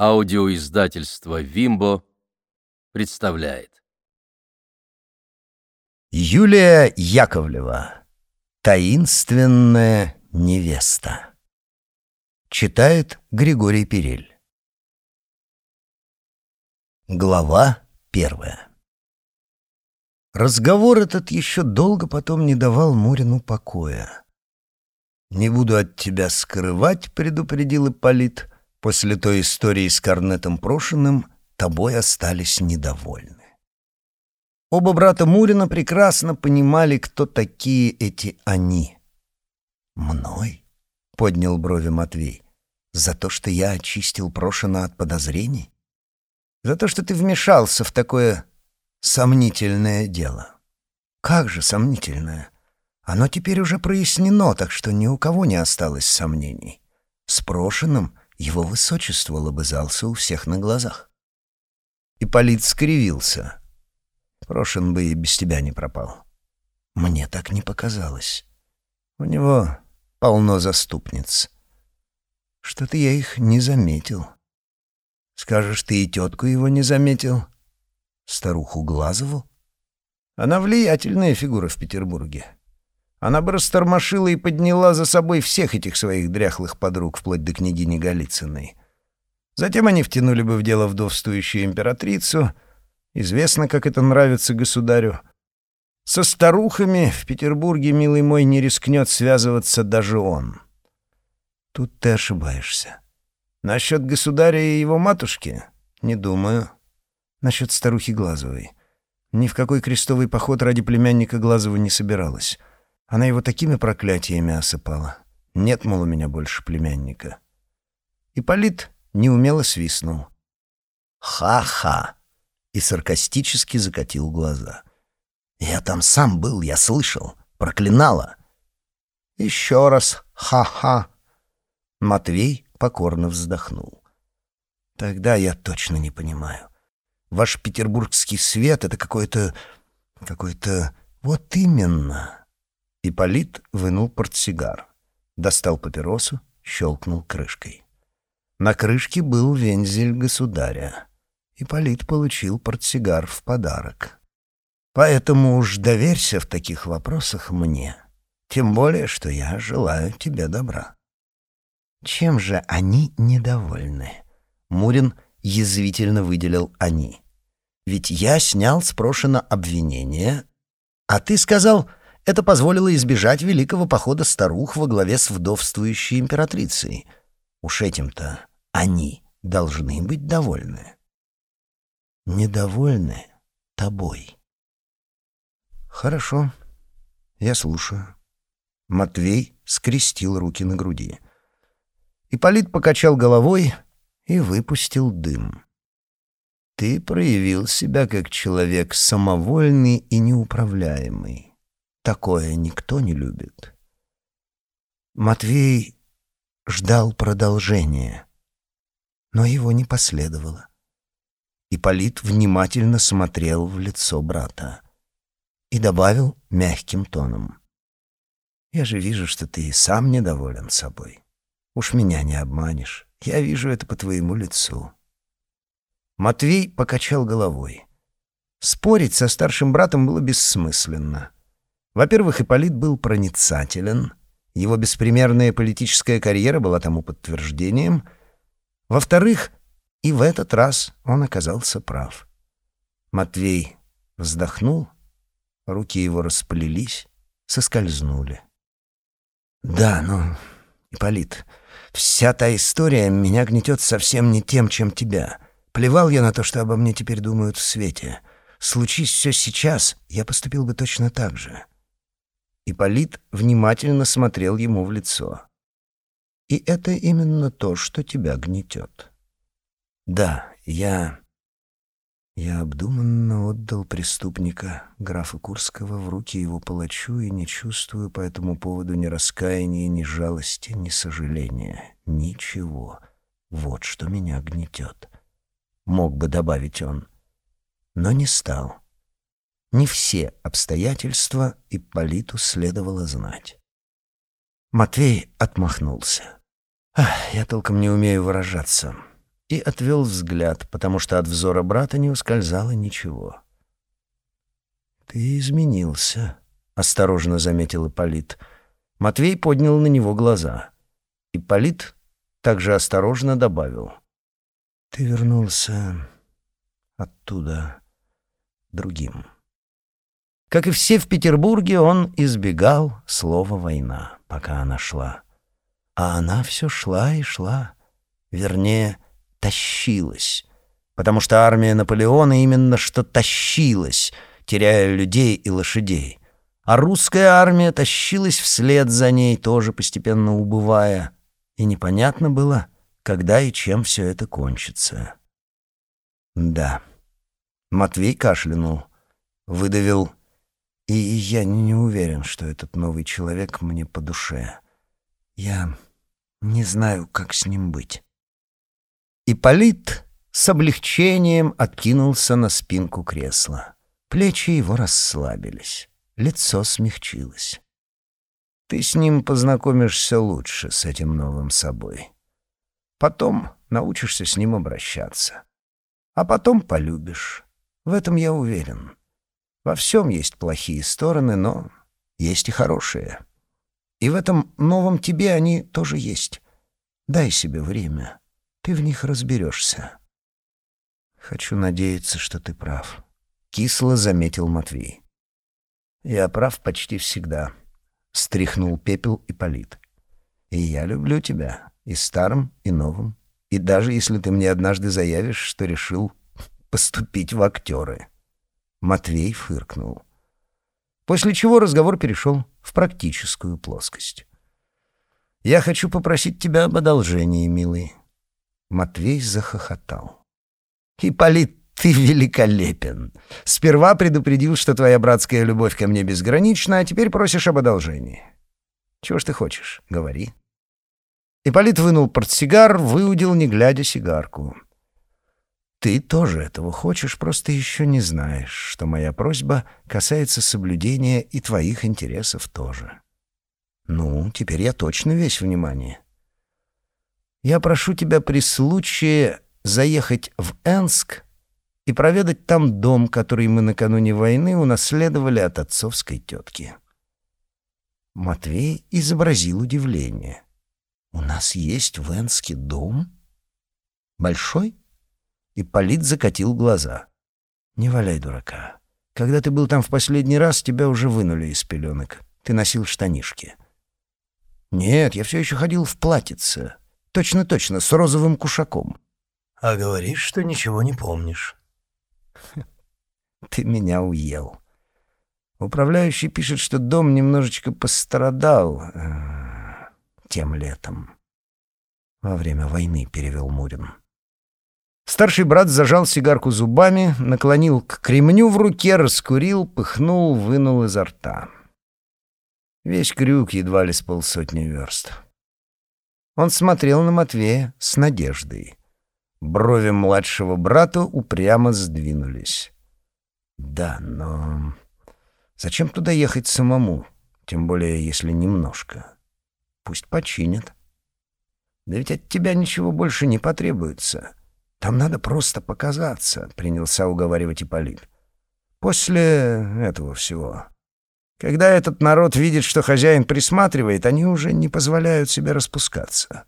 Аудиоиздательство «Вимбо» представляет. Юлия Яковлева. Таинственная невеста. Читает Григорий Перель. Глава первая. Разговор этот еще долго потом не давал Мурину покоя. «Не буду от тебя скрывать», — предупредил Ипполит, — После той истории с Корнетом Прошиным тобой остались недовольны. Оба брата Мурина прекрасно понимали, кто такие эти «они». «Мной?» — поднял брови Матвей. «За то, что я очистил Прошина от подозрений? За то, что ты вмешался в такое сомнительное дело?» «Как же сомнительное? Оно теперь уже прояснено, так что ни у кого не осталось сомнений. С Прошиным его высочество лобызался у всех на глазах. Ипполит скривился. Прошин бы и без тебя не пропал. Мне так не показалось. У него полно заступниц. Что-то я их не заметил. Скажешь, ты и тетку его не заметил? Старуху Глазову? Она влиятельная фигура в Петербурге. Она бы растормошила и подняла за собой всех этих своих дряхлых подруг, вплоть до княгини Голицыной. Затем они втянули бы в дело вдовствующую императрицу. Известно, как это нравится государю. Со старухами в Петербурге, милый мой, не рискнет связываться даже он. Тут ты ошибаешься. Насчет государя и его матушки? Не думаю. Насчет старухи Глазовой. Ни в какой крестовый поход ради племянника Глазова не собиралась. Она его такими проклятиями осыпала. Нет, мол, у меня больше племянника. Ипполит неумело свистнул. «Ха-ха!» и саркастически закатил глаза. «Я там сам был, я слышал. Проклинала!» «Еще раз ха-ха!» Матвей покорно вздохнул. «Тогда я точно не понимаю. Ваш петербургский свет — это какой-то... какой-то... Вот именно!» Ипполит вынул портсигар, достал папиросу, щелкнул крышкой. На крышке был вензель государя. Ипполит получил портсигар в подарок. Поэтому уж доверься в таких вопросах мне. Тем более, что я желаю тебе добра. Чем же они недовольны? Мурин язвительно выделил «они». Ведь я снял с обвинение, а ты сказал, это позволило избежать великого похода старух во главе с вдовствующей императрицей. Уж этим-то они должны быть довольны. Недовольны тобой. Хорошо, я слушаю. Матвей скрестил руки на груди. Ипполит покачал головой и выпустил дым. Ты проявил себя как человек самовольный и неуправляемый. Такое никто не любит. Матвей ждал продолжения, но его не последовало. Ипполит внимательно смотрел в лицо брата и добавил мягким тоном. «Я же вижу, что ты и сам недоволен собой. Уж меня не обманешь. Я вижу это по твоему лицу». Матвей покачал головой. Спорить со старшим братом было бессмысленно. Во-первых, Ипполит был проницателен, его беспримерная политическая карьера была тому подтверждением. Во-вторых, и в этот раз он оказался прав. Матвей вздохнул, руки его расплелись, соскользнули. «Да, ну, Ипполит, вся та история меня гнетет совсем не тем, чем тебя. Плевал я на то, что обо мне теперь думают в свете. Случись все сейчас, я поступил бы точно так же. Ипполит внимательно смотрел ему в лицо. «И это именно то, что тебя гнетет». «Да, я...» Я обдуманно отдал преступника, графа Курского, в руки его палачу и не чувствую по этому поводу ни раскаяния, ни жалости, ни сожаления. Ничего. Вот что меня гнетет. Мог бы добавить он, но не стал. Не все обстоятельства Ипполиту следовало знать. Матвей отмахнулся. «Ах, я толком не умею выражаться. и отвел взгляд, потому что от взора брата не ускользало ничего. «Ты изменился», — осторожно заметил Ипполит. Матвей поднял на него глаза. Ипполит также осторожно добавил. «Ты вернулся оттуда другим». Как и все в Петербурге, он избегал слова «война», пока она шла. А она все шла и шла. Вернее, тащилась. Потому что армия Наполеона именно что тащилась, теряя людей и лошадей. А русская армия тащилась вслед за ней, тоже постепенно убывая. И непонятно было, когда и чем все это кончится. Да. Матвей кашлянул, выдавил и я не уверен, что этот новый человек мне по душе. Я не знаю, как с ним быть. Ипполит с облегчением откинулся на спинку кресла. Плечи его расслабились, лицо смягчилось. Ты с ним познакомишься лучше, с этим новым собой. Потом научишься с ним обращаться. А потом полюбишь. В этом я уверен. Во всем есть плохие стороны, но есть и хорошие. И в этом новом тебе они тоже есть. Дай себе время. Ты в них разберешься. Хочу надеяться, что ты прав. Кисло заметил Матвей. Я прав почти всегда. Стряхнул пепел и полит. И я люблю тебя. И старым, и новым. И даже если ты мне однажды заявишь, что решил поступить в актеры. Матвей фыркнул. После чего разговор перешел в практическую плоскость. «Я хочу попросить тебя об одолжении, милый». Матвей захохотал. «Ипполит, ты великолепен. Сперва предупредил, что твоя братская любовь ко мне безгранична, а теперь просишь об одолжении. Чего ж ты хочешь? Говори». Ипполит вынул портсигар, выудил, не глядя, сигарку. Ты тоже этого хочешь, просто еще не знаешь, что моя просьба касается соблюдения и твоих интересов тоже. Ну, теперь я точно весь внимание. Я прошу тебя при случае заехать в Энск и проведать там дом, который мы накануне войны унаследовали от отцовской тетки. Матвей изобразил удивление. «У нас есть в Энске дом? Большой?» И Полит закатил глаза. «Не валяй дурака. Когда ты был там в последний раз, тебя уже вынули из пеленок. Ты носил штанишки». «Нет, я все еще ходил в платьице. Точно-точно, с розовым кушаком». «А говоришь, что ничего не помнишь». «Ты меня уел». Управляющий пишет, что дом немножечко пострадал э, тем летом. Во время войны перевел Мурин. Старший брат зажал сигарку зубами, наклонил к кремню в руке, раскурил, пыхнул, вынул изо рта. Весь крюк едва ли с полсотни верст. Он смотрел на Матвея с надеждой. Брови младшего брата упрямо сдвинулись. «Да, но зачем туда ехать самому? Тем более, если немножко. Пусть починят. Да ведь от тебя ничего больше не потребуется». Там надо просто показаться», — принялся уговаривать Ипполит. «После этого всего. Когда этот народ видит, что хозяин присматривает, они уже не позволяют себе распускаться».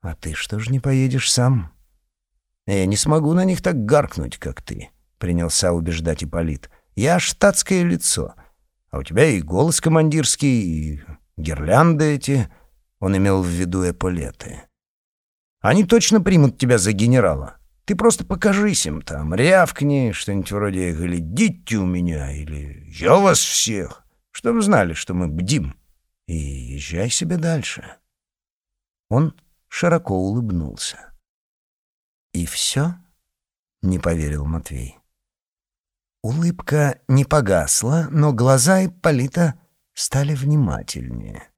«А ты что ж не поедешь сам?» «Я не смогу на них так гаркнуть, как ты», — принялся убеждать Ипполит. «Я штатское лицо, а у тебя и голос командирский, и гирлянды эти...» Он имел в виду эполеты. Они точно примут тебя за генерала. Ты просто покажись им там, рявкни, что-нибудь вроде «глядите у меня» или «я вас всех», чтобы знали, что мы бдим, и езжай себе дальше. Он широко улыбнулся. «И все?» — не поверил Матвей. Улыбка не погасла, но глаза Ипполита стали внимательнее.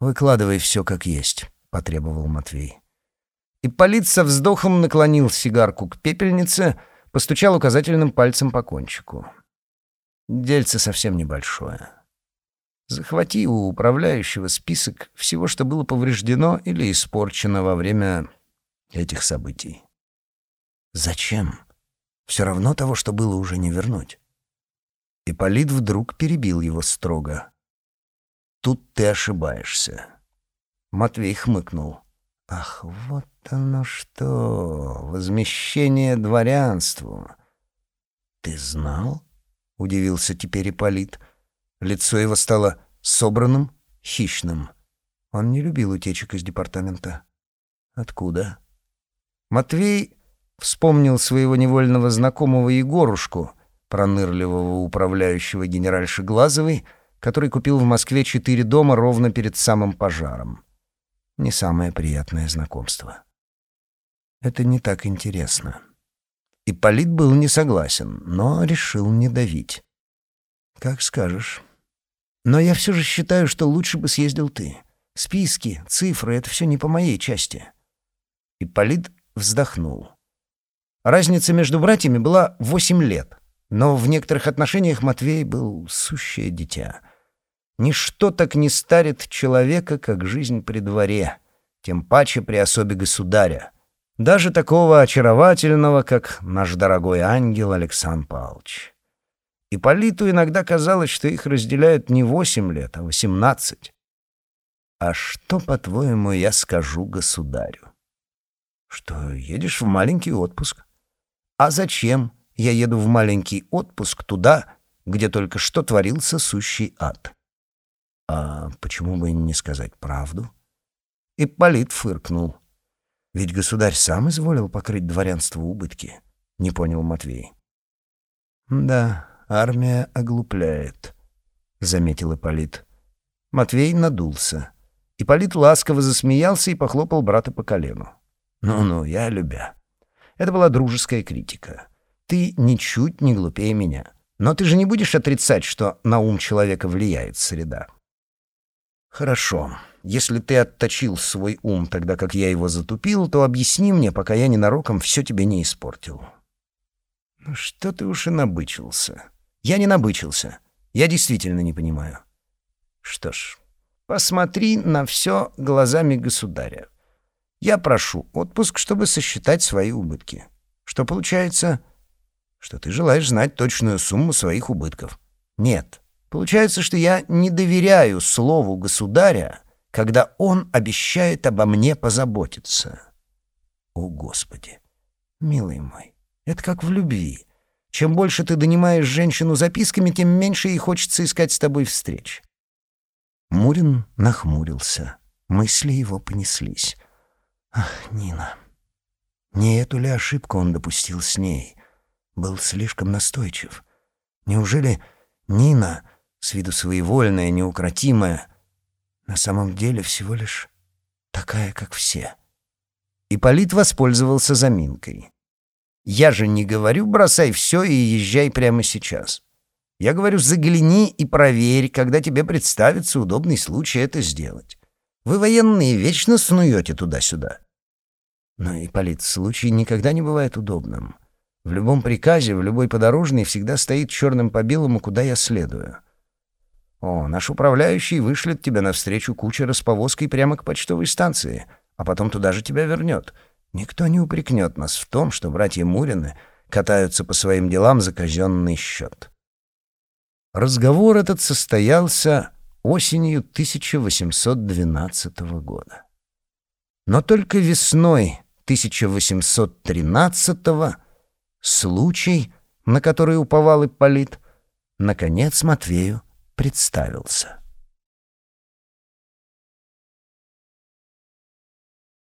«Выкладывай все как есть», — потребовал Матвей. Ипполит со вздохом наклонил сигарку к пепельнице, постучал указательным пальцем по кончику. Дельце совсем небольшое. Захвати у управляющего список всего, что было повреждено или испорчено во время этих событий. Зачем? Все равно того, что было, уже не вернуть. Ипполит вдруг перебил его строго. «Тут ты ошибаешься». Матвей хмыкнул. «Ах, вот оно что! Возмещение дворянству!» «Ты знал?» — удивился теперь Ипполит. Лицо его стало собранным, хищным. Он не любил утечек из департамента. «Откуда?» Матвей вспомнил своего невольного знакомого Егорушку, пронырливого управляющего генеральши Глазовой, который купил в Москве четыре дома ровно перед самым пожаром. Не самое приятное знакомство. Это не так интересно. И Полит был не согласен, но решил не давить. «Как скажешь. Но я все же считаю, что лучше бы съездил ты. Списки, цифры — это все не по моей части». И Полит вздохнул. Разница между братьями была восемь лет, но в некоторых отношениях Матвей был сущее дитя. Ничто так не старит человека, как жизнь при дворе, тем паче при особе государя, даже такого очаровательного, как наш дорогой ангел Александр Павлович. И Политу иногда казалось, что их разделяют не восемь лет, а восемнадцать. «А что, по-твоему, я скажу государю?» «Что, едешь в маленький отпуск?» «А зачем я еду в маленький отпуск туда, где только что творился сущий ад?» «А почему бы не сказать правду?» И Полит фыркнул. «Ведь государь сам изволил покрыть дворянству убытки», — не понял Матвей. «Да, армия оглупляет», — заметил Ипполит. Матвей надулся. Ипполит ласково засмеялся и похлопал брата по колену. «Ну-ну, я любя». Это была дружеская критика. «Ты ничуть не глупее меня. Но ты же не будешь отрицать, что на ум человека влияет среда». «Хорошо. Если ты отточил свой ум тогда, как я его затупил, то объясни мне, пока я ненароком все тебе не испортил». «Ну что ты уж и набычился?» «Я не набычился. Я действительно не понимаю». «Что ж, посмотри на все глазами государя. Я прошу отпуск, чтобы сосчитать свои убытки. Что получается? Что ты желаешь знать точную сумму своих убытков. Нет. Получается, что я не доверяю слову государя, когда он обещает обо мне позаботиться. О, Господи! Милый мой, это как в любви. Чем больше ты донимаешь женщину записками, тем меньше ей хочется искать с тобой встреч. Мурин нахмурился. Мысли его понеслись. Ах, Нина. Не эту ли ошибку он допустил с ней? Был слишком настойчив. Неужели Нина, с виду своевольная, неукротимая, на самом деле всего лишь такая, как все? Ипполит воспользовался заминкой. «Я же не говорю, бросай все и езжай прямо сейчас. Я говорю, загляни и проверь, когда тебе представится удобный случай это сделать. Вы, военные, вечно снуете туда-сюда. Но, Ипполит, случай никогда не бывает удобным. В любом приказе, в любой подорожной всегда стоит черным по белому, куда я следую. О, наш управляющий вышлет тебя навстречу кучера с повозкой прямо к почтовой станции, а потом туда же тебя вернет. Никто не упрекнет нас в том, что братья Мурины катаются по своим делам за казенный счет. Разговор этот состоялся осенью 1812 года. Но только весной 1813-го случай, на который уповал Ипполит, наконец Матвею представился.